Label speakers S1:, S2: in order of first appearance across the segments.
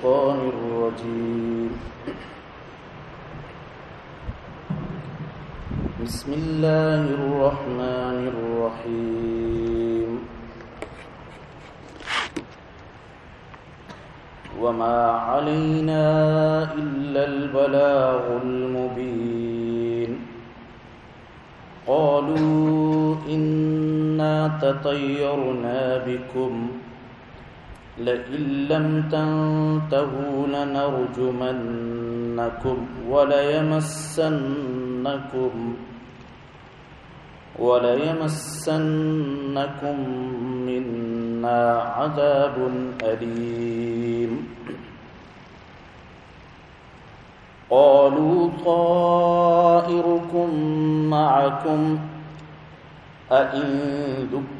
S1: الشيطان الرجيم. بسم الله الرحمن الرحيم. وما علينا إلا البلاغ المبين. قالوا إنا تطيرنا بكم. لئن لم تنتهوا لنرجمنكم وليمسنكم وليمسنكم منا عذاب أليم. قالوا طائركم معكم أئن ذكرتم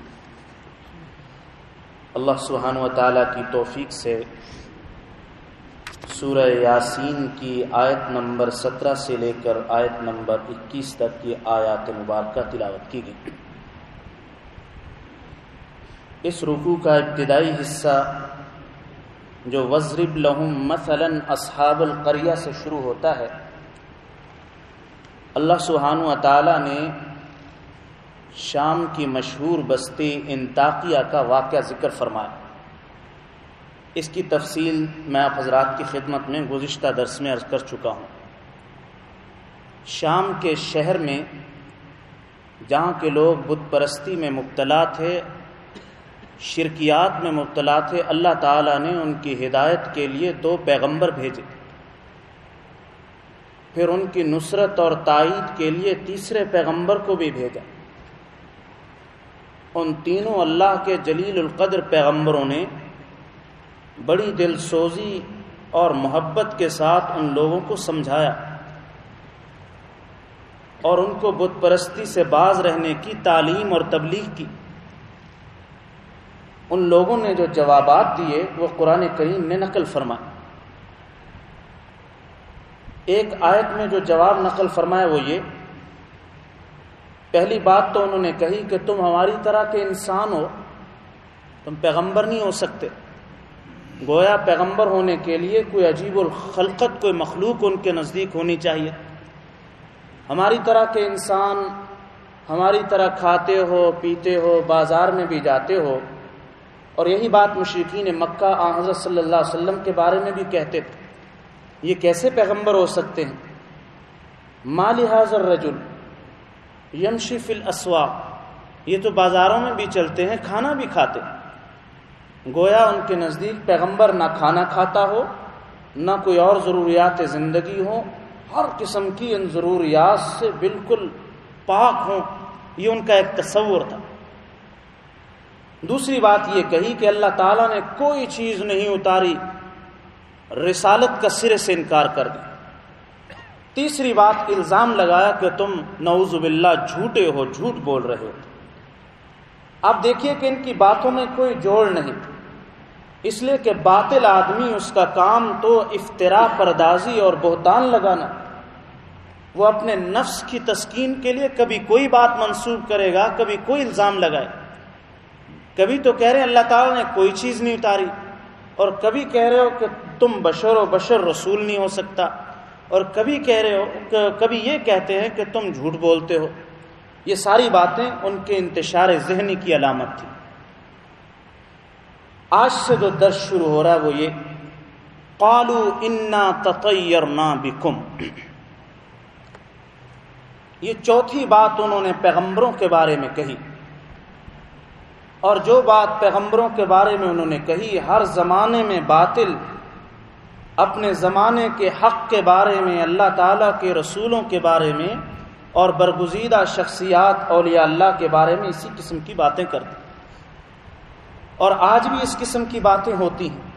S1: اللہ سبحانہ و تعالیٰ کی توفیق سے سورہ یاسین کی آیت نمبر سترہ سے لے کر آیت نمبر اکیس تک کی آیات مبارکہ تلاوت کی گئی۔ اس رکوع کا ابتدائی حصہ جو وزرب لہم مثلا اصحاب القریہ سے شروع ہوتا ہے، اللہ سبحانہ و تعالیٰ نے شام کی مشہور بستی انتاقیہ کا واقعہ ذکر فرمایا۔ اس کی تفصیل میں آپ حضرات کی خدمت میں گزشتہ درس میں عرض کر چکا ہوں۔ شام کے شہر میں جہاں کے لوگ بت پرستی میں مبتلا تھے، شرکیات میں مبتلا تھے، اللہ تعالیٰ نے ان کی ہدایت کے لیے دو پیغمبر بھیجے۔ پھر ان کی نصرت اور تائید کے لیے تیسرے پیغمبر کو بھی بھیجا۔ ان تینوں اللہ کے جلیل القدر پیغمبروں نے بڑی دل سوزی اور محبت کے ساتھ ان لوگوں کو سمجھایا اور ان کو بت پرستی سے باز رہنے کی تعلیم اور تبلیغ کی۔ ان لوگوں نے جو جوابات دیے، وہ قرآن کریم نے نقل فرمائے۔ ایک آیت میں جو جواب نقل فرمایا وہ یہ پہلی بات تو انہوں نے کہی کہ تم ہماری طرح کے انسان ہو، تم پیغمبر نہیں ہو سکتے۔ گویا پیغمبر ہونے کے لیے کوئی عجیب الخلقت، کوئی مخلوق ان کے نزدیک ہونی چاہیے۔ ہماری طرح کے انسان ہماری طرح کھاتے ہو، پیتے ہو، بازار میں بھی جاتے ہو۔ اور یہی بات مشرقین مکہ آ حضرت صلی اللہ علیہ وسلم کے بارے میں بھی کہتے تھے۔ یہ کیسے پیغمبر ہو سکتے ہیں؟ مال حاضر رجل۔ یمشی فی الاسواق، یہ تو بازاروں میں بھی چلتے ہیں، کھانا بھی کھاتے ہیں۔ گویا ان کے نزدیک پیغمبر نہ کھانا کھاتا ہو، نہ کوئی اور ضروریات زندگی ہو ہر قسم کی ان ضروریات سے بالکل پاک ہوں۔ یہ ان کا ایک تصور تھا۔ دوسری بات یہ کہی کہ اللہ تعالیٰ نے کوئی چیز نہیں اتاری، رسالت کا سرے سے انکار کر دیا۔ تیسری بات الزام لگایا کہ تم نعوذ باللہ جھوٹے ہو، جھوٹ بول رہے ہو۔ اب دیکھیے کہ ان کی باتوں میں کوئی جوڑ نہیں۔ اس لیے کہ باطل آدمی، اس کا کام تو افطرا پردازی اور بہتان لگانا۔ وہ اپنے نفس کی تسکین کے لیے کبھی کوئی بات منسوخ کرے گا، کبھی کوئی الزام لگائے۔ کبھی تو کہہ رہے ہیں اللہ تعالیٰ نے کوئی چیز نہیں اتاری، اور کبھی کہہ رہے ہو کہ تم بشر و بشر رسول نہیں ہو سکتا۔ اور کبھی کہہ رہے ہو کبھی یہ کہتے ہیں کہ تم جھوٹ بولتے ہو۔ یہ ساری باتیں ان کے انتشار ذہنی کی علامت تھی۔ آج سے جو درس شروع ہو رہا ہے وہ یہ قالو انا تطیرنا بکم یہ چوتھی بات انہوں نے پیغمبروں کے بارے میں کہی۔ اور جو بات پیغمبروں کے بارے میں انہوں نے کہی، ہر زمانے میں باطل اپنے زمانے کے حق کے بارے میں، اللہ تعالیٰ کے رسولوں کے بارے میں اور برگزیدہ شخصیات اولیاء اللہ کے بارے میں اسی قسم کی باتیں کرتے اور آج بھی اس قسم کی باتیں ہوتی ہیں۔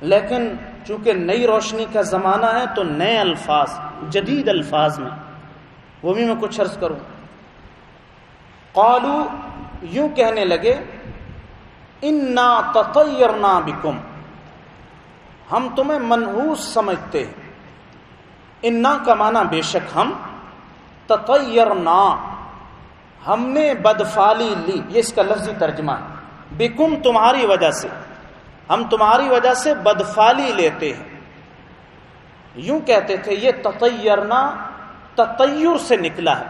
S1: لیکن چونکہ نئی روشنی کا زمانہ ہے تو نئے الفاظ، جدید الفاظ میں، وہ بھی میں کچھ عرض کروں۔ قالو یوں کہنے لگے، انا تطیرنا بکم ہم تمہیں منحوس سمجھتے ہیں۔ انا کا معنی بے شک ہم تطیرنا، ہم نے بدفالی لی۔ یہ اس کا لفظی ترجمہ ہے۔ بکم تمہاری وجہ سے۔ ہم تمہاری وجہ سے بدفالی لیتے ہیں۔ یوں کہتے تھے، یہ تطیرنا تطیر سے نکلا ہے۔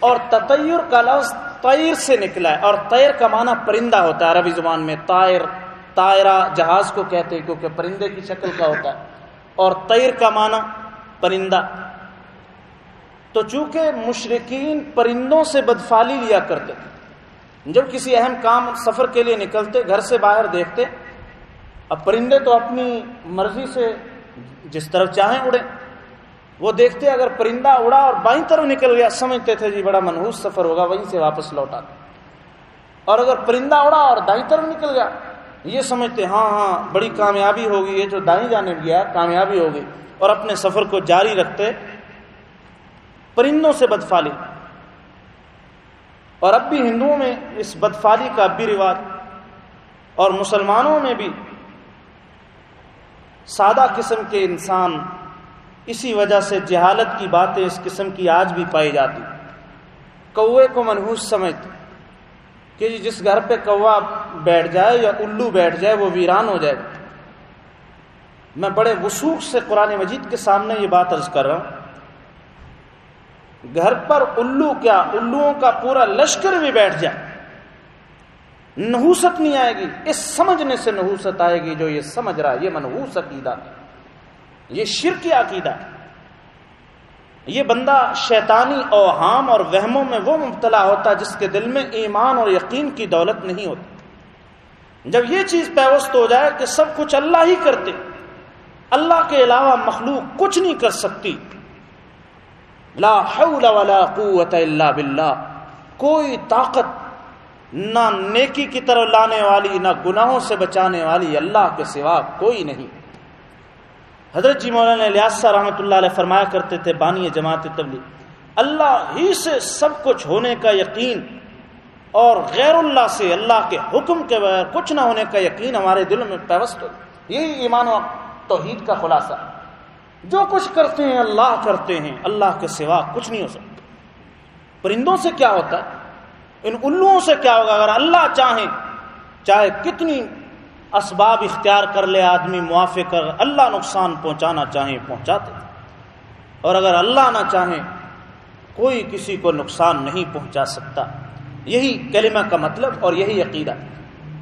S1: اور تطیر کا لفظ تیر سے نکلا ہے۔ اور تیر کا معنی پرندہ ہوتا ہے عربی زبان میں تائر تائرہ جہاز کو کہتے ہیں کیونکہ پرندے کی شکل کا ہوتا ہے۔ اور تیر کا معنی پرندہ۔ تو چونکہ مشرقین پرندوں سے بدفالی لیا کرتے تھے، جب کسی اہم کام سفر کے لیے نکلتے، گھر سے باہر دیکھتے، اب پرندے تو اپنی مرضی سے جس طرف چاہیں اڑے وہ دیکھتے، اگر پرندہ اڑا اور بائیں طرف نکل گیا، سمجھتے تھے جی بڑا منحوس سفر ہوگا، وہیں سے واپس لوٹا اور اگر پرندہ اڑا اور دائیں طرف نکل گیا یہ سمجھتے ہاں ہاں بڑی کامیابی ہوگی، یہ جو دائیں جانے گیا کامیابی ہوگی۔ اور اپنے سفر کو جاری رکھتے، پرندوں سے بدفالی۔ اور اب بھی ہندوؤں میں اس بدفالی کا اب بھی رواج۔ اور مسلمانوں میں بھی سادہ قسم کے انسان اسی وجہ سے جہالت کی باتیں اس قسم کی آج بھی پائی جاتی۔ کوے کو منحوس سمجھتے کہ جی، جس گھر پہ کوا بیٹھ جائے یا الو بیٹھ جائے، وہ ویران ہو جائے۔ میں بڑے وسوخ سے قرآن مجید کے سامنے یہ بات عرض کر رہا ہوں۔ گھر پر الو کیا؟ الوؤں کا پورا لشکر بھی بیٹھ جائے۔ نحوست نہیں آئے گی۔ اس سمجھنے سے نحوست آئے گی جو یہ سمجھ رہا ہے، یہ منحوس عقیدہ۔ یہ شرکی عقیدہ۔ یہ بندہ شیطانی اوہام اور وہموں میں وہ مبتلا ہوتا جس کے دل میں ایمان اور یقین کی دولت نہیں ہوتی۔ جب یہ چیز پیوست ہو جائے کہ سب کچھ اللہ ہی کرتے، اللہ کے علاوہ مخلوق کچھ نہیں کر سکتی۔ لا حول ولا قوت الا باللہ۔ کوئی طاقت نہ نیکی کی طرف لانے والی، نہ گناہوں سے بچانے والی اللہ کے سوا کوئی نہیں۔ حضرت جی مولانا لیاسہ رحمۃ اللہ علیہ فرمایا کرتے تھے، بانی جماعت تبلیغ اللہ ہی سے سب کچھ ہونے کا یقین اور غیر اللہ سے اللہ کے حکم کے بغیر کچھ نہ ہونے کا یقین ہمارے دلوں میں پیوست ہو۔ یہی ایمان و توحید کا خلاصہ۔ جو کچھ کرتے ہیں، اللہ کرتے ہیں، اللہ کے سوا کچھ نہیں ہو سکتا۔ پرندوں سے کیا ہوتا ہے؟ ان الوؤں سے کیا ہوگا؟ اگر اللہ چاہیں چاہے کتنی اسباب اختیار کر لے آدمی، موافق کر، اللہ نقصان پہنچانا چاہیں پہنچاتے۔ اور اگر اللہ نہ چاہیں کوئی کسی کو نقصان نہیں پہنچا سکتا۔ یہی کلمہ کا مطلب اور یہی عقیدہ۔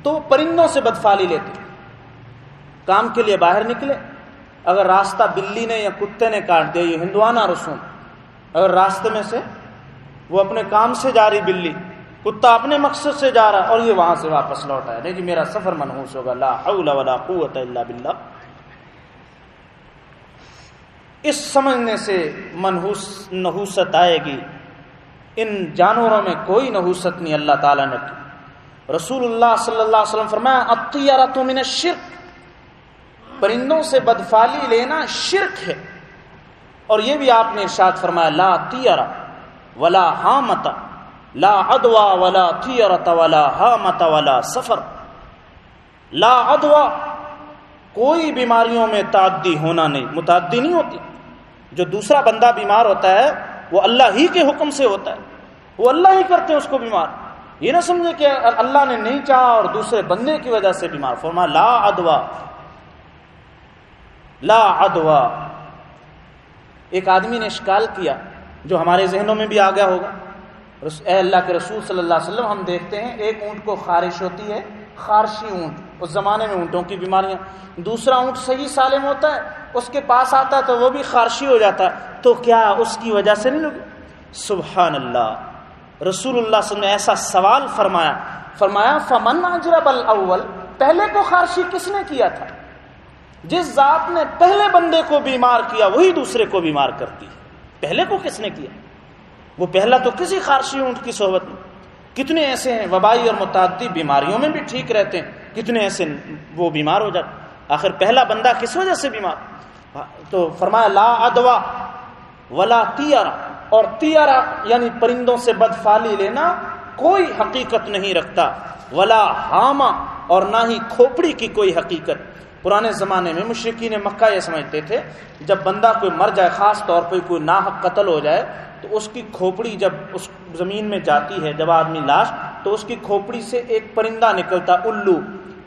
S1: تو پرندوں سے بدفالی لیتے، کام کے لیے باہر نکلے۔ اگر راستہ بلی نے یا کتے نے کاٹ دیا، یہ ہندوانہ رسوم۔ اگر راستے میں سے وہ اپنے کام سے جا رہی بلی، کتا اپنے مقصد سے جا رہا، اور یہ وہاں سے واپس لوٹ آیا۔ جی میرا سفر منحوس ہوگا۔ لا حول ولا قوت الا باللہ۔ اس سمجھنے سے منحوس، نحوست آئے گی۔ ان جانوروں میں کوئی نحوست نہیں اللہ تعالیٰ نے کی رسول اللہ صلی اللہ علیہ وسلم فرمایا اطیارہ من شرک پرندوں سے بدفالی لینا شرک ہے۔ اور یہ بھی آپ نے ارشاد فرمایا، لا تیارہ ولا ہامتا لا ادوا ولا تیرت ولا ہامت ولا سفر۔ لا ادوا کوئی بیماریوں میں تعدی ہونا نہیں، متعدی نہیں ہوتی۔ جو دوسرا بندہ بیمار ہوتا ہے وہ اللہ ہی کے حکم سے ہوتا ہے۔ وہ اللہ ہی کرتے ہیں اس کو بیمار۔ یہ نہ سمجھے کہ اللہ نے نہیں چاہا اور دوسرے بندے کی وجہ سے بیمار۔ فرما، لا ادوا لا ادوا ایک آدمی نے اشکال کیا جو ہمارے ذہنوں میں بھی آ گیا ہوگا۔ اے اللہ کے رسول صلی اللہ علیہ وسلم، ہم دیکھتے ہیں ایک اونٹ کو خارش ہوتی ہے، خارشی اونٹ، اس زمانے میں اونٹوں کی بیماریاں۔ دوسرا اونٹ صحیح سالم ہوتا ہے اس کے پاس آتا تو وہ بھی خارشی ہو جاتا، تو کیا اس کی وجہ سے نہیں لگے سبحان اللہ رسول اللہ صلی اللہ علیہ وسلم نے ایسا سوال فرمایا۔ فرمایا، فمن اجرب الاول پہلے کو خارشی کس نے کیا تھا؟ جس ذات نے پہلے بندے کو بیمار کیا، وہی دوسرے کو بیمار کرتی۔ پہلے کو کس نے کیا؟ وہ پہلا تو کسی خارشی اونٹ کی صحبت میں کتنے ایسے ہیں، وبائی اور متعدی بیماریوں میں بھی ٹھیک رہتے ہیں، کتنے ایسے وہ بیمار ہو جاتے آخر پہلا بندہ کس وجہ سے بیمار؟ تو فرمایا، لا ادوا ولا تیارا اور تیارا یعنی پرندوں سے بدفالی لینا کوئی حقیقت نہیں رکھتا. ولا ہاما اور نہ ہی کھوپڑی کی کوئی حقیقت. پرانے زمانے میں مشرقین مکہ یہ سمجھتے تھے، جب بندہ کوئی مر جائے، خاص طور پہ کوئی ناحق قتل ہو جائے، تو اس کی کھوپڑی جب اس زمین میں جاتی ہے، جب آدمی لاش، تو اس کی کھوپڑی سے ایک پرندہ نکلتا، الو.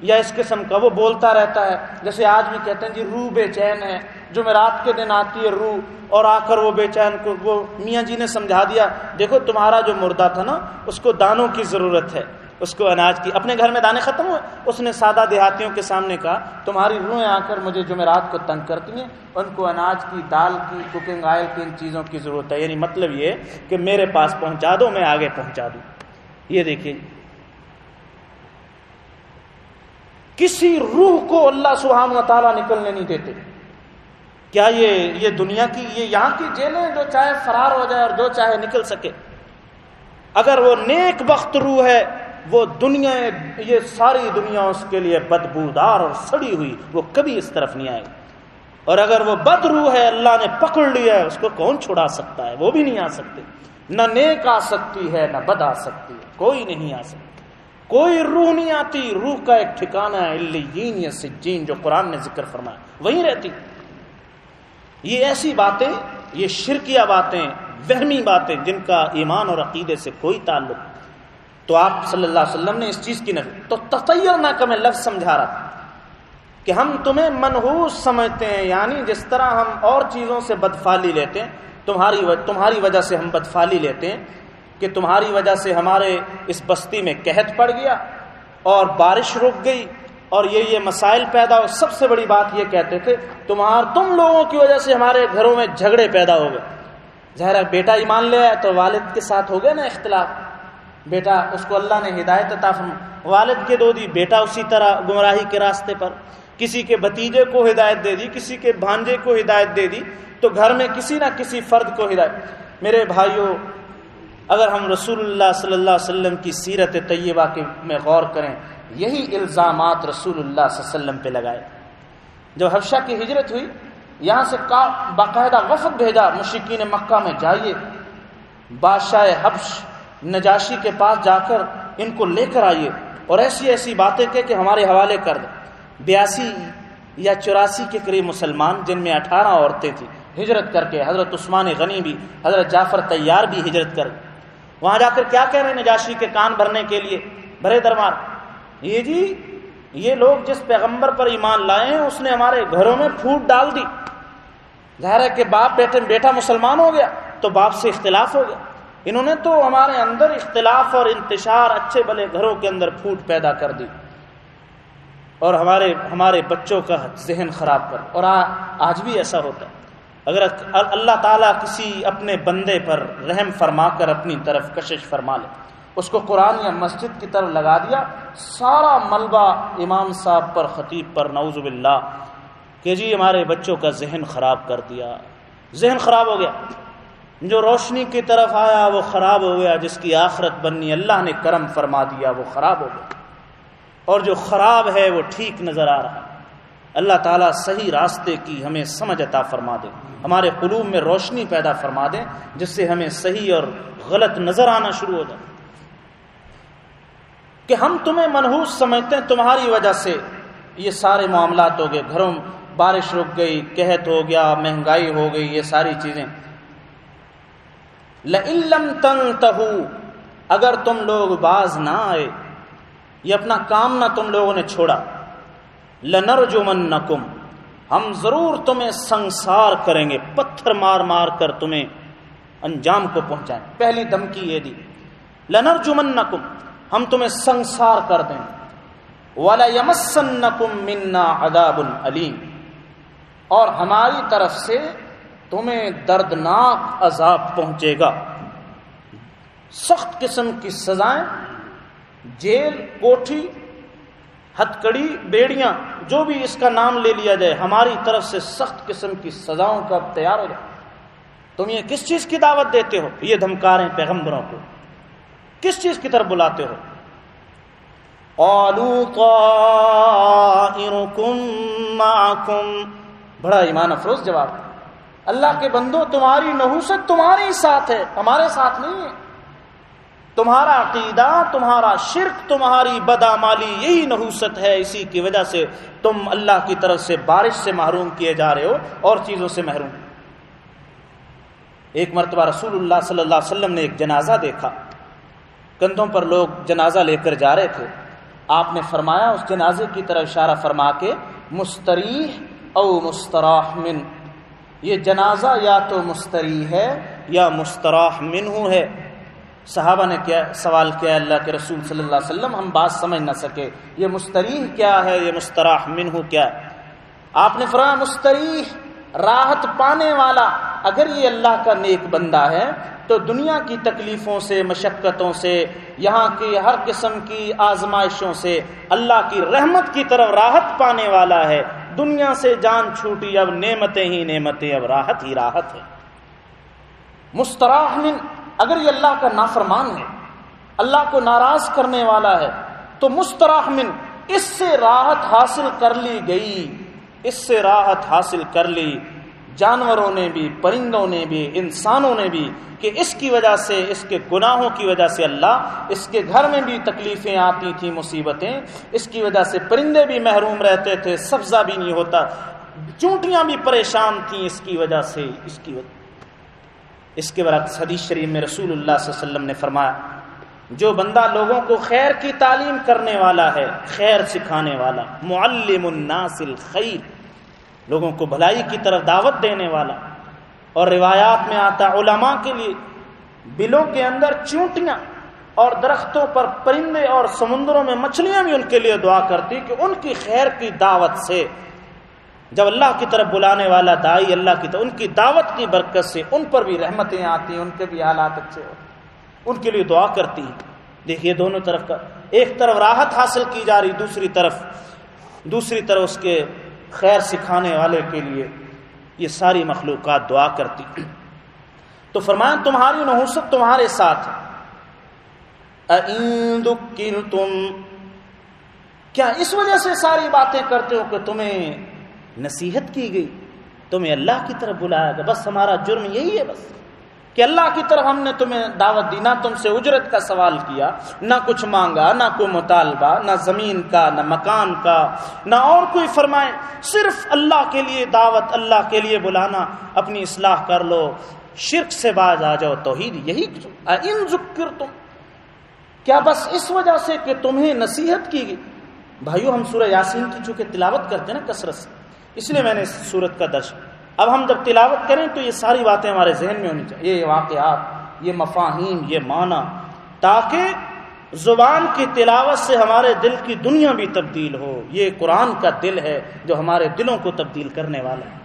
S1: یا اس قسم کا، وہ بولتا رہتا ہے۔ جیسے آج بھی کہتے ہیں جی روح بے چین ہے۔ جو میں رات کے دن آتی ہے، روح، اور آ کر وہ بے چین کو، وہ میاں جی نے سمجھا دیا، دیکھو تمہارا جو مردہ تھا نا، اس کو دانوں کی ضرورت ہے۔ اس کو اناج کی، اپنے گھر میں دانے ختم ہوئے۔ اس نے سادہ دیہاتیوں کے سامنے کہا، تمہاری روحیں آ کر مجھے جمعرات کو تنگ کرتی ہیں، ان کو اناج کی، دال کی، کوکنگ آئل کی، ان چیزوں کی ضرورت ہے۔ یعنی مطلب یہ کہ میرے پاس پہنچا دو، میں آگے پہنچا دوں۔ یہ دیکھیے۔ کسی روح کو اللہ سبحانہ و تعالیٰ نکلنے نہیں دیتے۔ کیا یہ یہ دنیا کی، یہ یہاں کی جیلیں جو چاہے فرار ہو جائے اور جو چاہے نکل سکے۔ اگر وہ نیک وقت روح ہے، وہ دنیا، یہ ساری دنیا اس کے لیے بدبودار اور سڑی ہوئی، وہ کبھی اس طرف نہیں آئے۔ اور اگر وہ بد روح ہے، اللہ نے پکڑ لیا ہے، اس کو کون چھڑا سکتا ہے؟ وہ بھی نہیں آ سکتے۔ نہ نیک آ سکتی ہے، نہ بد آ سکتی ہے، کوئی نہیں آ سکتی کوئی روح نہیں آتی، روح کا ایک ٹھکانا ہے یا سجین جو قرآن نے ذکر فرمایا۔ وہیں رہتی۔ یہ ایسی باتیں، یہ شرکیہ باتیں، وہمی باتیں جن کا ایمان اور عقیدے سے کوئی تعلق۔ تو آپ صلی اللہ علیہ وسلم نے اس چیز کی نفی۔ تو تطیر نہ کہ میں لفظ سمجھا رہا تھا کہ ہم تمہیں منحوس سمجھتے ہیں یعنی جس طرح ہم اور چیزوں سے بدفالی لیتے ہیں، تمہاری تمہاری وجہ سے ہم بدفالی لیتے ہیں کہ تمہاری وجہ سے ہمارے اس بستی میں قحط پڑ گیا اور بارش رک گئی اور یہ یہ مسائل پیدا ہو سب سے بڑی بات یہ کہتے تھے، تمہار تم لوگوں کی وجہ سے ہمارے گھروں میں جھگڑے پیدا ہو گئے۔ ظاہر بیٹا ایمان لے آیا تو والد کے ساتھ ہو گیا نا اختلاف۔ بیٹا اس کو اللہ نے ہدایت عطا فرما والد کے دو دی، بیٹا اسی طرح گمراہی کے راستے پر۔ کسی کے بھتیجے کو ہدایت دے دی، کسی کے بھانجے کو ہدایت دے دی، تو گھر میں کسی نہ کسی فرد کو ہدایت۔ میرے بھائیوں اگر ہم رسول اللہ صلی اللہ علیہ وسلم کی سیرت طیبہ کے میں غور کریں، یہی الزامات رسول اللہ صلی اللہ علیہ وسلم پہ لگائے۔ جب حفشہ کی ہجرت ہوئی، یہاں سے باقاعدہ وفد بھیجا مشکین مکہ میں، جائیے۔ بادشاہ حبش، نجاشی کے پاس جا کر ان کو لے کر آئیے۔ اور ایسی ایسی باتیں کہ کہ ہمارے حوالے کر دیں۔ بیاسی یا چوراسی کے قریب مسلمان، جن میں اٹھارہ عورتیں تھیں، ہجرت کر کے حضرت عثمان غنی بھی، حضرت جعفر تیار بھی ہجرت کر وہاں جا کر کیا کہہ رہے ہیں نجاشی کے کان بھرنے کے لیے؟ بھرے دربار۔ یہ جی یہ لوگ جس پیغمبر پر ایمان لائے ہیں، اس نے ہمارے گھروں میں پھوٹ ڈال دی۔ ظاہر ہے کہ باپ بیٹے، بیٹا مسلمان ہو گیا، تو باپ سے اختلاف ہو گیا۔ انہوں نے تو ہمارے اندر اختلاف اور انتشار اچھے بلے گھروں کے اندر پھوٹ پیدا کر دی۔ اور ہمارے ہمارے بچوں کا ذہن خراب کر۔ اور آج بھی ایسا ہوتا ہے۔ اگر اللہ تعالیٰ کسی اپنے بندے پر رحم فرما کر اپنی طرف کشش فرما لے، اس کو قرآن یا مسجد کی طرف لگا دیا، سارا ملبہ امام صاحب پر، خطیب پر، نعوذ باللہ، کہ جی ہمارے بچوں کا ذہن خراب کر دیا۔ ذہن خراب ہو گیا۔ جو روشنی کی طرف آیا، وہ خراب ہو گیا، جس کی آخرت بننی، اللہ نے کرم فرما دیا، وہ خراب ہو گیا۔ اور جو خراب ہے، وہ ٹھیک نظر آ رہا اللہ تعالیٰ صحیح راستے کی ہمیں سمجھ عطا فرما دے۔ ہمارے قلوب میں روشنی پیدا فرما دے، جس سے ہمیں صحیح اور غلط نظر آنا شروع ہو جائے۔ کہ ہم تمہیں منحوس سمجھتے ہیں، تمہاری وجہ سے یہ سارے معاملات ہو گئے۔ گھروں بارش رک گئی، قحط ہو گیا، مہنگائی ہو گئی، یہ ساری چیزیں۔ لم تن اگر تم لوگ باز نہ آئے، یہ اپنا کام نہ تم لوگوں نے چھوڑا۔ لنر جمن ہم ضرور تمہیں سنسار کریں گے، پتھر مار مار کر تمہیں انجام کو پہنچائیں۔ پہلی دھمکی یہ دی۔ لنر جمن ہم تمہیں سنسار کر دیں۔ والا یمسن منا اداب العلیم اور ہماری طرف سے تمہیں دردناک عذاب پہنچے گا۔ سخت قسم کی سزائیں، جیل، کوٹھی ہتکڑی بیڑیاں جو بھی اس کا نام لے لیا جائے، ہماری طرف سے سخت قسم کی سزاؤں کا تیار ہو جائے۔ تم یہ کس چیز کی دعوت دیتے ہو؟ یہ دھمکاریں پیغمبروں کو۔ کس چیز کی طرف بلاتے ہو؟ معکم بڑا ایمان افروز جواب۔ اللہ کے بندو، تمہاری نحوست تمہارے ساتھ ہے، ہمارے ساتھ نہیں ہے۔ تمہارا عقیدہ، تمہارا شرک، تمہاری بدامالی یہی نحوست ہے، اسی کی وجہ سے تم اللہ کی طرف سے بارش سے محروم کیے جا رہے ہو اور چیزوں سے محروم۔ ایک مرتبہ رسول اللہ صلی اللہ علیہ وسلم نے ایک جنازہ دیکھا۔ کندھوں پر لوگ جنازہ لے کر جا رہے تھے۔ آپ نے فرمایا، اس جنازے کی طرف اشارہ فرما کے، مستریح او مستراح من۔ یہ جنازہ یا تو مستری ہے یا مستراح منہ ہے۔ صحابہ نے کیا سوال کیا اللہ کے رسول صلی اللہ علیہ وسلم، ہم بات سمجھ نہ سکے۔ یہ مستریح کیا ہے؟ یہ مستراح منہ کیا؟ ہے آپ نے فرمایا مستریح راحت پانے والا، اگر یہ اللہ کا نیک بندہ ہے، تو دنیا کی تکلیفوں سے، مشقتوں سے، یہاں کی ہر قسم کی آزمائشوں سے اللہ کی رحمت کی طرف راحت پانے والا ہے۔ دنیا سے جان چھوٹی، اب نعمتیں ہی نعمتیں، اب راحت ہی راحت ہے۔ مستراح اگر یہ اللہ کا نافرمان ہے، اللہ کو ناراض کرنے والا ہے، تو مستراح اس سے راحت حاصل کر لی گئی۔ اس سے راحت حاصل کر لی۔ جانوروں نے بھی، پرندوں نے بھی، انسانوں نے بھی کہ اس کی وجہ سے، اس کے گناہوں کی وجہ سے اللہ اس کے گھر میں بھی تکلیفیں آتی تھیں، مصیبتیں۔ اس کی وجہ سے پرندے بھی محروم رہتے تھے، سبزہ بھی نہیں ہوتا۔ چونٹیاں بھی پریشان تھیں اس کی وجہ سے، اس کی وجہ اس کے بعد حدیث شریف میں رسول اللہ صلی اللہ علیہ وسلم نے فرمایا، جو بندہ لوگوں کو خیر کی تعلیم کرنے والا ہے، خیر سکھانے والا، معلم الناس الخیر، لوگوں کو بھلائی کی طرف دعوت دینے والا۔ اور روایات میں آتا، علماء کے لیے بلوں کے اندر چونٹیاں اور درختوں پر پرندے اور سمندروں میں مچھلیاں بھی ان کے لیے دعا کرتی کہ ان کی خیر کی دعوت سے جب اللہ کی طرف بلانے والا دائی اللہ کی طرف ان کی دعوت کی برکت سے ان پر بھی رحمتیں آتی ہیں، ان کے بھی حالات اچھے ہوتے ان کے لیے دعا کرتی ہیں۔ دیکھیے دونوں طرف کا، ایک طرف راحت حاصل کی جا رہی، دوسری طرف دوسری طرف اس کے خیر سکھانے والے کے لیے یہ ساری مخلوقات دعا کرتی تو فرمایا، تمہاری نحوست تمہارے ساتھ تم، کیا اس وجہ سے ساری باتیں کرتے ہو کہ تمہیں نصیحت کی گئی، تمہیں اللہ کی طرف بلایا گیا، بس ہمارا جرم یہی ہے بس۔ کہ اللہ کی طرف ہم نے تمہیں دعوت دی، نہ تم سے اجرت کا سوال کیا، نہ کچھ مانگا، نہ کوئی مطالبہ، نہ زمین کا، نہ مکان کا، نہ اور کوئی فرمائے۔ صرف اللہ کے لیے دعوت، اللہ کے لیے بلانا، اپنی اصلاح کر لو۔ شرک سے باز آ جاؤ، توحید یہی۔ ان ذکر تم کیا بس اس وجہ سے کہ تمہیں نصیحت کی گئی؟ بھائیو، ہم سورہ یاسین کی چونکہ تلاوت کرتے ہیں نا، کثرت سے۔ اس لیے میں نے سورت کا درج اب ہم جب تلاوت کریں تو یہ ساری باتیں ہمارے ذہن میں ہونی چاہیے۔ یہ واقعات، یہ مفاہیم، یہ معنی، تاکہ زبان کی تلاوت سے ہمارے دل کی دنیا بھی تبدیل ہو۔ یہ قرآن کا دل ہے جو ہمارے دلوں کو تبدیل کرنے والا ہے۔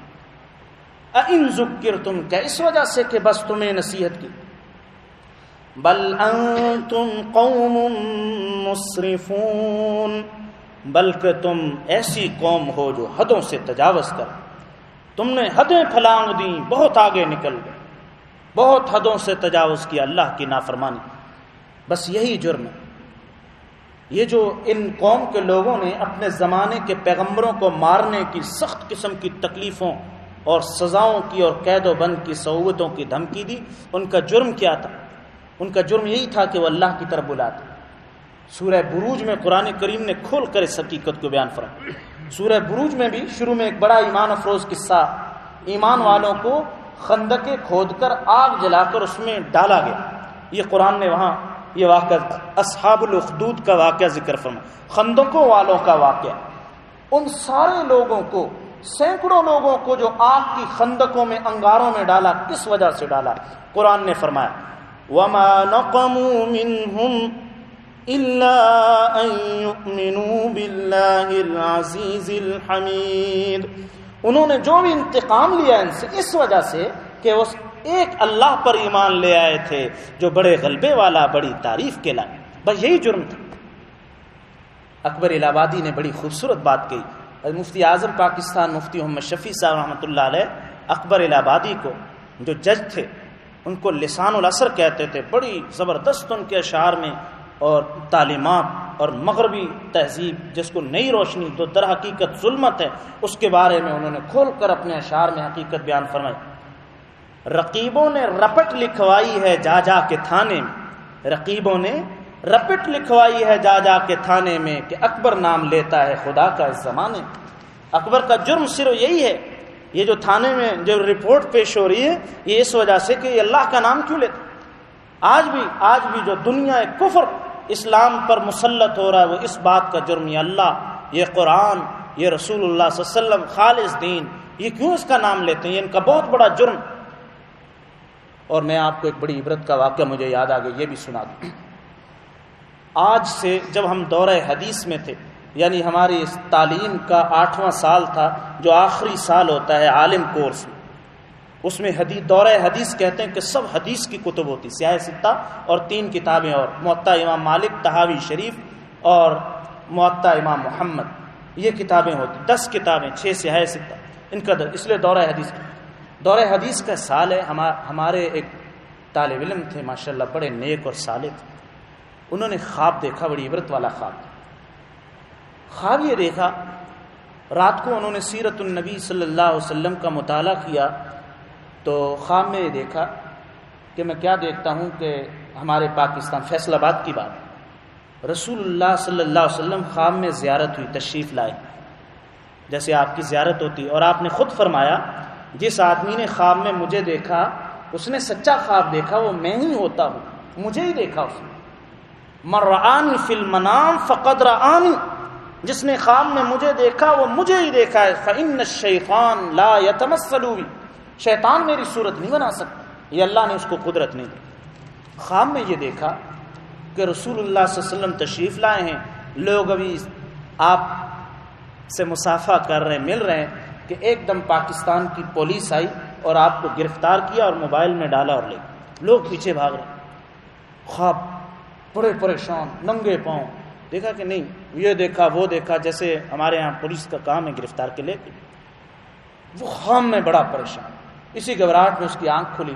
S1: ان ذکر تم کیا اس وجہ سے کہ بس تمہیں نصیحت کی؟ بل انتم قوم مصرفون بلکہ تم ایسی قوم ہو جو حدوں سے تجاوز کر تم نے حدیں پھلانگ دیں، بہت آگے نکل گئے۔ بہت حدوں سے تجاوز کیا اللہ کی نافرمانی۔ بس یہی جرم ہے۔ یہ جو ان قوم کے لوگوں نے اپنے زمانے کے پیغمبروں کو مارنے کی سخت قسم کی تکلیفوں اور سزاؤں کی اور قید و بند کی سہولتوں کی دھمکی دی، ان کا جرم کیا تھا؟ ان کا جرم یہی تھا کہ وہ اللہ کی طرف بلاتے۔ سورہ بروج میں قرآن کریم نے کھول کر اس حقیقت کو بیان فرما سورہ بروج میں بھی شروع میں ایک بڑا ایمان افروز قصہ ایمان والوں کو خندقے کھود کر آگ جلا کر اس میں ڈالا گیا۔ یہ قرآن نے وہاں یہ واقعہ اصحاب الخدود کا واقعہ ذکر فرما خندقوں والوں کا واقعہ۔ ان سارے لوگوں کو، سینکڑوں لوگوں کو جو آگ کی خندقوں میں، انگاروں میں ڈالا، کس وجہ سے ڈالا؟ قرآن نے فرمایا، وما نقموا منهم إلا أن يؤمنوا بالله العزيز الحميد. انہوں نے جو بھی انتقام لیا ان سے، اس وجہ سے کہ اس ایک اللہ پر ایمان لے آئے تھے جو بڑے غلبے والا، بڑی تعریف کے لائے بس یہی جرم تھا۔ اکبر الہ آبادی نے بڑی خوبصورت بات کہی۔ مفتی اعظم پاکستان مفتی محمد شفیع صاحب رحمۃ اللہ علیہ اکبر الہ آبادی کو جو جج تھے، ان کو لسان الاثر کہتے تھے، بڑی زبردست ان کے اشعار میں اور تعلیمات اور مغربی تہذیب جس کو نئی روشنی تو در حقیقت ظلمت ہے، اس کے بارے میں انہوں نے کھول کر اپنے اشعار میں حقیقت بیان فرمائی۔ رقیبوں نے رپٹ لکھوائی ہے جا جا کے تھانے میں۔ رقیبوں نے رپٹ لکھوائی ہے جا جا کے تھانے میں کہ اکبر نام لیتا ہے خدا کا اس زمانے اکبر کا جرم صرف یہی ہے، یہ جو تھانے میں جو رپورٹ پیش ہو رہی ہے، یہ اس وجہ سے کہ یہ اللہ کا نام کیوں لیتا آج بھی آج بھی جو دنیا کفر اسلام پر مسلط ہو رہا ہے، وہ اس بات کا جرم یہ اللہ، یہ قرآن، یہ رسول اللہ صلی اللہ علیہ وسلم، خالص دین، یہ کیوں اس کا نام لیتے ہیں؟ یہ ان کا بہت بڑا جرم۔ اور میں آپ کو ایک بڑی عبرت کا واقعہ مجھے یاد آ گیا یہ بھی سنا دوں۔ آج سے جب ہم دورہ حدیث میں تھے یعنی ہماری اس تعلیم کا آٹھواں سال تھا، جو آخری سال ہوتا ہے عالم کورس میں۔ اس میں حدیث دورہ حدیث کہتے ہیں کہ سب حدیث کی کتب ہوتی، سیاہ ستہ اور تین کتابیں اور معطا امام مالک تحاوی شریف اور معطا امام محمد، یہ کتابیں ہوتی، دس کتابیں، چھ سیاہ ستہ ان کا اس لیے دورہ حدیث دورہ حدیث کا سال ہے ہمارے ایک طالب علم تھے ماشاء اللہ بڑے نیک اور سالے تھے۔ انہوں نے خواب دیکھا، بڑی عبرت والا خواب۔ خواب یہ دیکھا، رات کو انہوں نے سیرت النبی صلی اللہ علیہ وسلم کا مطالعہ کیا۔ تو خواب میں یہ دیکھا کہ میں کیا دیکھتا ہوں کہ ہمارے پاکستان، فیصل آباد کی بات رسول اللہ صلی اللہ علیہ وسلم خواب میں زیارت ہوئی، تشریف لائے۔ جیسے آپ کی زیارت ہوتی اور آپ نے خود فرمایا، جس آدمی نے خواب میں مجھے دیکھا، اس نے سچا خواب دیکھا، وہ میں ہی ہوتا ہوں، مجھے ہی دیکھا اس نے۔ مرآن فل منام فقدر جس نے خواب میں مجھے دیکھا، وہ مجھے ہی دیکھا ہے۔ فن شیفان لا یتمسلوی شیطان میری صورت نہیں بنا سکتا۔ یہ اللہ نے اس کو قدرت نہیں دی۔ خواب میں یہ دیکھا کہ رسول اللہ صلی اللہ علیہ وسلم تشریف لائے ہیں۔ لوگ ابھی آپ سے مسافہ کر رہے ہیں، مل رہے ہیں کہ ایک دم پاکستان کی پولیس آئی اور آپ کو گرفتار کیا اور موبائل میں ڈالا اور لے لوگ پیچھے بھاگ رہے خواب، بڑے پریشان، ننگے پاؤں۔ دیکھا کہ نہیں، یہ دیکھا، وہ دیکھا، جیسے ہمارے یہاں پولیس کا کام ہے گرفتار کے لے کے وہ خواب میں بڑا پریشان۔ اسی گھبراہٹ میں اس کی آنکھ کھلی۔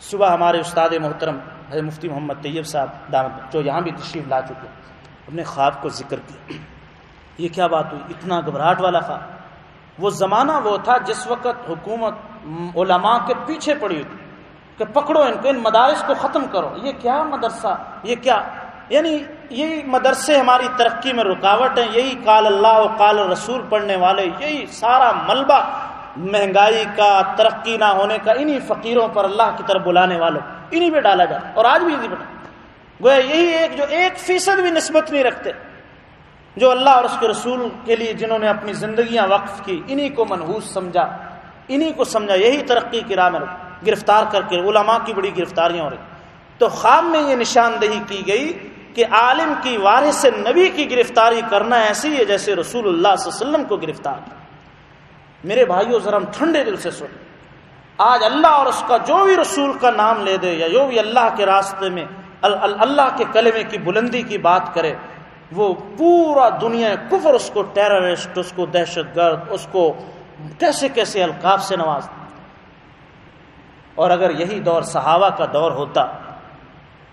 S1: صبح ہمارے استاد محترم حضرت مفتی محمد طیب صاحب دامت جو یہاں بھی تشریف لا چکے اپنے خواب کو ذکر کیا۔ یہ کیا بات ہوئی؟ اتنا گھبراہٹ والا خواب۔ وہ زمانہ وہ تھا جس وقت حکومت علماء کے پیچھے پڑی ہوئی کہ پکڑو ان کو، ان مدارس کو ختم کرو۔ یہ کیا مدرسہ؟ یہ کیا؟ یعنی یہی مدرسے ہماری ترقی میں رکاوٹ ہیں، یہی کال اللہ و کال رسول پڑھنے والے، یہی سارا ملبہ مہنگائی کا ترقی نہ ہونے کا انہی فقیروں پر اللہ کی طرف بلانے والوں، انہی پہ ڈالا جائے اور آج بھی انہی پہ گویا یہی ایک جو ایک فیصد بھی نسبت نہیں رکھتے، جو اللہ اور اس کے رسول کے لیے جنہوں نے اپنی زندگیاں وقف کی، انہی کو منحوس سمجھا، انہی کو سمجھا، یہی ترقی کی راہ میں گرفتار کر کے، علماء کی بڑی گرفتاریاں ہو رہی۔ تو خواب میں یہ نشاندہی کی گئی کہ عالم کی وارث نبی کی گرفتاری کرنا ایسی ہے جیسے رسول اللہ صلی اللہ علیہ وسلم کو گرفتار میرے بھائیوں ذرا ہم ٹھنڈے دل سے سن آج اللہ اور اس کا جو بھی رسول کا نام لے دے یا جو بھی اللہ کے راستے میں اللہ کے کلمے کی بلندی کی بات کرے، وہ پورا دنیا کفر، اس کو ٹیررسٹ اس کو دہشت گرد، اس کو کیسے کیسے القاف سے نواز۔ اور اگر یہی دور صحابہ کا دور ہوتا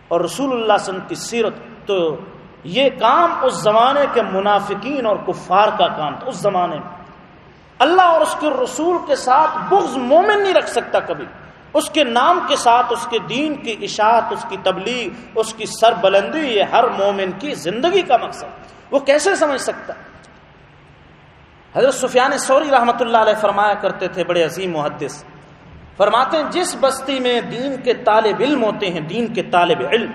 S1: اور رسول اللہ صلی اللہ علیہ وسلم کی سیرت، تو یہ کام اس زمانے کے منافقین اور کفار کا کام تھا، اس زمانے میں۔ اللہ اور اس کے رسول کے ساتھ بغض مومن نہیں رکھ سکتا کبھی۔ اس کے نام کے ساتھ، اس کے دین کی اشاعت، اس کی تبلیغ، اس کی سر بلندی یہ ہر مومن کی زندگی کا مقصد۔ وہ کیسے سمجھ سکتا؟ حضرت سفیان سوری رحمۃ اللہ علیہ فرمایا کرتے تھے، بڑے عظیم محدث۔ فرماتے ہیں، جس بستی میں دین کے طالب علم ہوتے ہیں، دین کے طالب علم،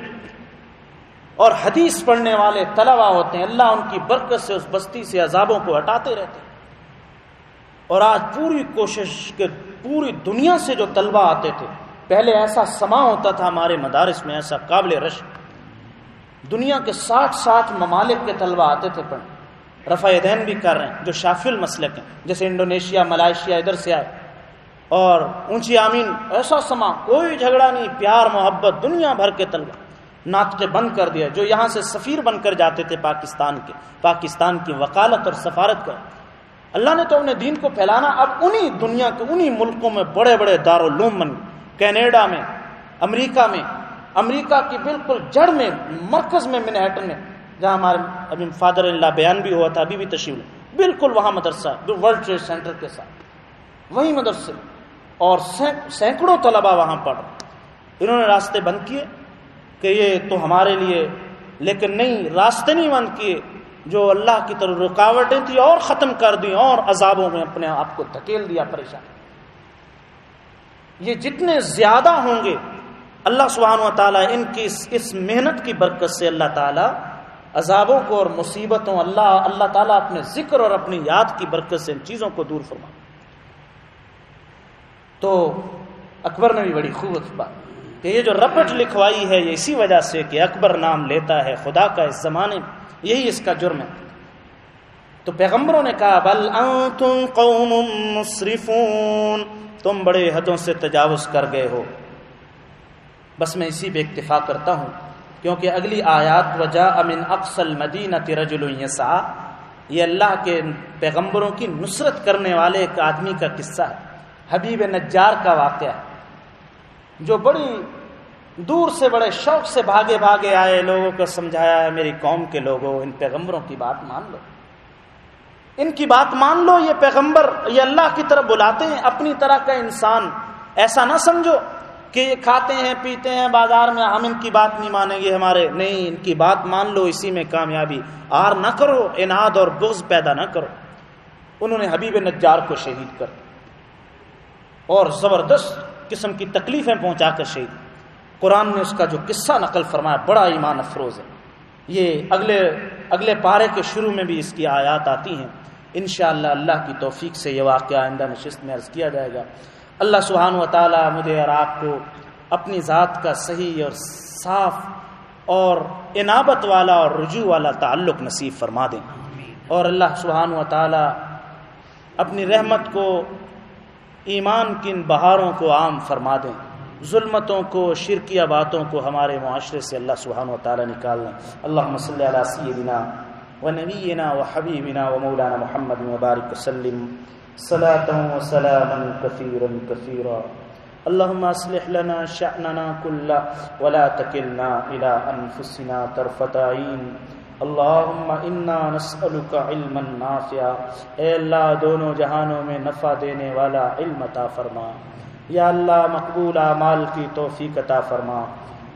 S1: اور حدیث پڑھنے والے طلبا ہوتے ہیں، اللہ ان کی برکت سے اس بستی سے عذابوں کو ہٹاتے رہتے ہیں۔ اور آج پوری کوشش کے پوری دنیا سے جو طلبہ آتے تھے، پہلے ایسا سما ہوتا تھا ہمارے مدارس میں، ایسا قابل رش دنیا کے ساٹھ ساٹھ ممالک کے طلبہ آتے تھے پڑھ رفع دین بھی کر رہے ہیں، جو شافی المسلک ہیں، جیسے انڈونیشیا، ملائیشیا ادھر سے آئے۔ اور اونچی آمین، ایسا سما، کوئی جھگڑا نہیں، پیار، محبت، دنیا بھر کے طلبہ۔ ناطق بند کر دیا، جو یہاں سے سفیر بن کر جاتے تھے پاکستان کے۔ پاکستان کی وکالت اور سفارت کر اللہ نے تو اپنے دین کو پھیلانا اب انہی دنیا کے انہی ملکوں میں بڑے بڑے دارالعلوم من کینیڈا میں، امریکہ میں، امریکہ کی بالکل جڑ میں، مرکز میں منہٹن میں، جہاں ہمارے ابھی فادر اللہ بیان بھی ہوا تھا، ابھی بھی تشریف بالکل وہاں مدرسہ ورلڈ ٹریڈ سینٹر کے ساتھ۔ وہیں مدرسے۔ اور سینکڑوں طلبا وہاں پڑھ انہوں نے راستے بند کیے کہ یہ تو ہمارے لیے، لیکن نہیں، راستے نہیں بند کیے۔ جو اللہ کی طرف رکاوٹیں تھیں اور ختم کر دی اور عذابوں میں اپنے آپ کو دھکیل دیا، پریشان۔ یہ جتنے زیادہ ہوں گے، اللہ سبحانہ و تعالیٰ ان کی اس محنت کی برکت سے اللہ تعالیٰ عذابوں کو اور مصیبتوں، اللہ اللہ تعالیٰ اپنے ذکر اور اپنی یاد کی برکت سے ان چیزوں کو دور فرما۔ تو اکبر نے بھی بڑی خوب بات کہ یہ جو رپٹ لکھوائی ہے، یہ اسی وجہ سے کہ اکبر نام لیتا ہے، خدا کا اس زمانے میں یہی اس کا جرم ہے۔ تو پیغمبروں نے کہا، بل انتم قوم مصرفون تم بڑے حدوں سے تجاوز کر گئے ہو۔ بس میں اسی پہ اکتفا کرتا ہوں، کیونکہ اگلی آیات وجہ امن اقسل مدینہ رجل یسا یہ اللہ کے پیغمبروں کی نصرت کرنے والے ایک آدمی کا قصہ ہے۔ حبیب نجار کا واقعہ ہے۔ جو بڑی دور سے بڑے شوق سے بھاگے بھاگے آئے، لوگوں کو سمجھایا ہے میری قوم کے لوگوں، ان پیغمبروں کی بات مان لو۔ ان کی بات مان لو، یہ پیغمبر، یہ اللہ کی طرف بلاتے ہیں۔ اپنی طرح کا انسان، ایسا نہ سمجھو کہ یہ کھاتے ہیں، پیتے ہیں، بازار میں ہم ان کی بات نہیں مانیں گے ہمارے۔ نہیں، ان کی بات مان لو، اسی میں کامیابی۔ آر نہ کرو، اناد اور بغض پیدا نہ کرو۔ انہوں نے حبیب نجار کو شہید کر، اور زبردست قسم کی تکلیفیں پہنچا کر شہید قرآن نے اس کا جو قصہ نقل فرمایا، بڑا ایمان افروز ہے۔ یہ اگلے اگلے پارے کے شروع میں بھی اس کی آیات آتی ہیں۔ انشاءاللہ اللہ کی توفیق سے یہ واقعہ آئندہ نشست میں عرض کیا جائے گا۔ اللہ سبحانہ و تعالیٰ مجھے اور آپ کو اپنی ذات کا صحیح اور صاف اور انابت والا اور رجوع والا تعلق نصیب فرما دیں اور اللہ سبحانہ و تعالیٰ اپنی رحمت کو، ایمان کن بہاروں کو عام فرما دیں ظلمتوں کو، شرکیہ باتوں کو ہمارے معاشرے سے اللہ سبحانہ و تعالیٰ نکال لیں اللہ صلی علیہ سیدنا و نبینا و حبیبنا و مولانا محمد مبارک وسلم۔ صلاة و سلاما كثيرا كثيرا اللهم اصلح لنا شأننا كله ولا تكلنا إلى أنفسنا طرفة عين اللهم انا نسألك علما نافعا۔ اے اللہ، دونوں جہانوں میں نفع دینے والا علم عطا فرما۔ یا اللہ مقبول اعمال کی توفیق عطا فرما،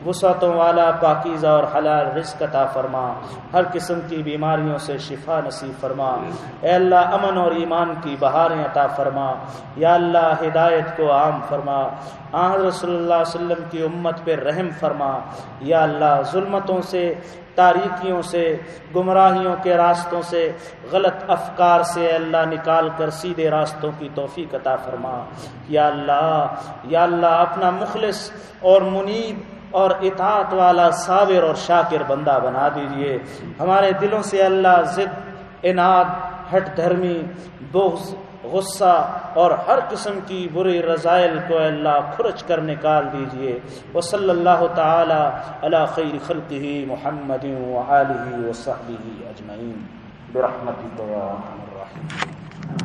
S1: وسعتوں والا پاکیزہ اور حلال رزق عطا فرما، ہر قسم کی بیماریوں سے شفا نصیب فرما۔ اے اللہ امن اور ایمان کی بہاریں عطا فرما۔ یا اللہ ہدایت کو عام فرما۔ آن رسول اللہ علیہ وسلم کی امت پہ رحم فرما۔ یا اللہ ظلمتوں سے تاریکیوں سے، گمراہیوں کے راستوں سے، غلط افکار سے اللہ نکال کر سیدھے راستوں کی توفیق عطا فرما۔ یا اللہ یا اللہ، اپنا مخلص اور منیب اور اطاعت والا صابر اور شاکر بندہ بنا دیجیے۔ ہمارے دلوں سے اللہ ضد، اناد، ہٹ دھرمی، بغض غصہ اور ہر قسم کی بری رضائل کو اللہ کھرچ کر نکال دیجیے۔ وہ صلی اللہ تعالی علی خیر خلقہ محمد و علیہ وصحبہ اجمعین۔ برحمتک یا